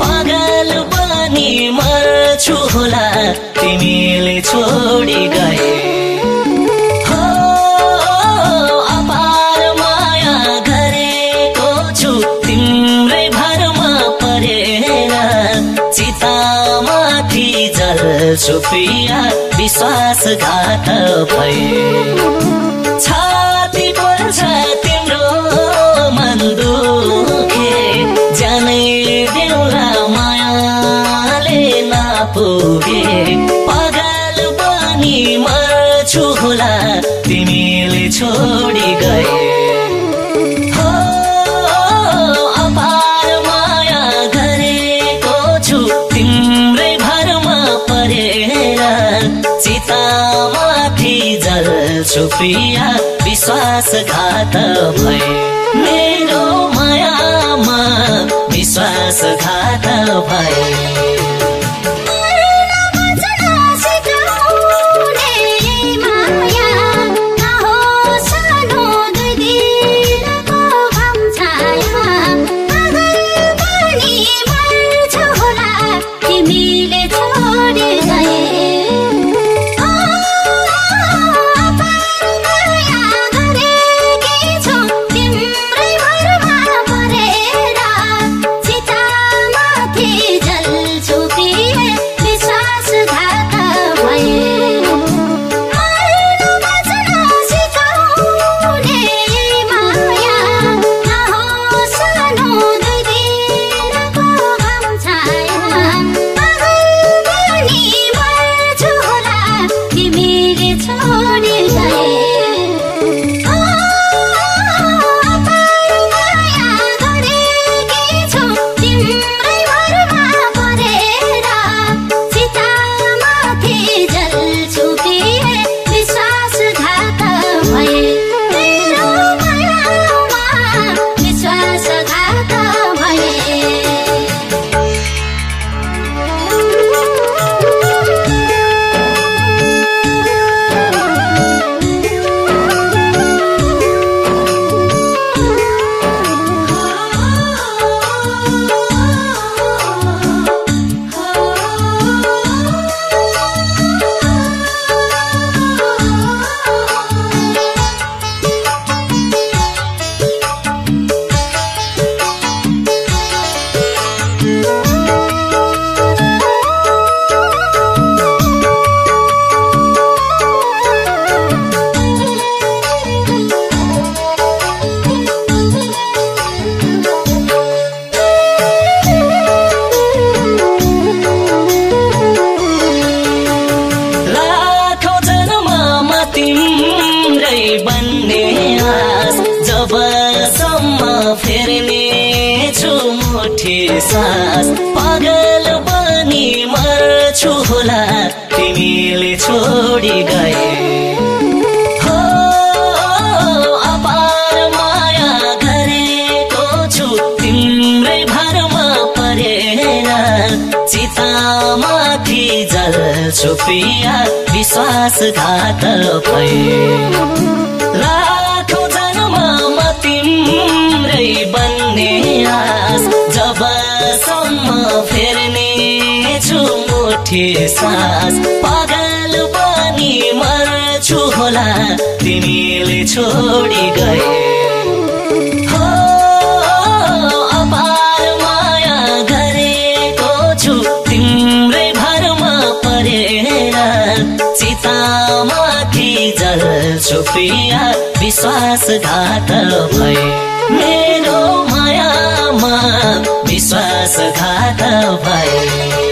पागल बनी मर्छु होला तिमीले छोडी गए। हो अपार माया गरेको छु तिम्रै भरमा परेर चितामाथि जल्छु पिया विश्वासघात भए। छाती नपुगे पागल पनि मर्छु होला तिमीले छोडी गए। हो अपार माया गरेको छु तिम्रै भरमा परेर चितामाथि जल्छु प्रिया विश्वासघात भए। मेरो मायामा विश्वासघात भए। तिमीले बन्ने आस जबसम्म फेर्ने छु मुठी सास। पागल पनि मर्छु होला तिमीले छोडी गए जल्छु प्रिया विश्वासघात भए लाखौँ जन्ममा तिम्रै बन्ने आस। जबसम्म फेर्ने छु मुठी सास। पागल पनि मर्छु होला तिमीले छोडी गए प्रिया विश्वासघात भए मेरो मायामा विश्वासघात भए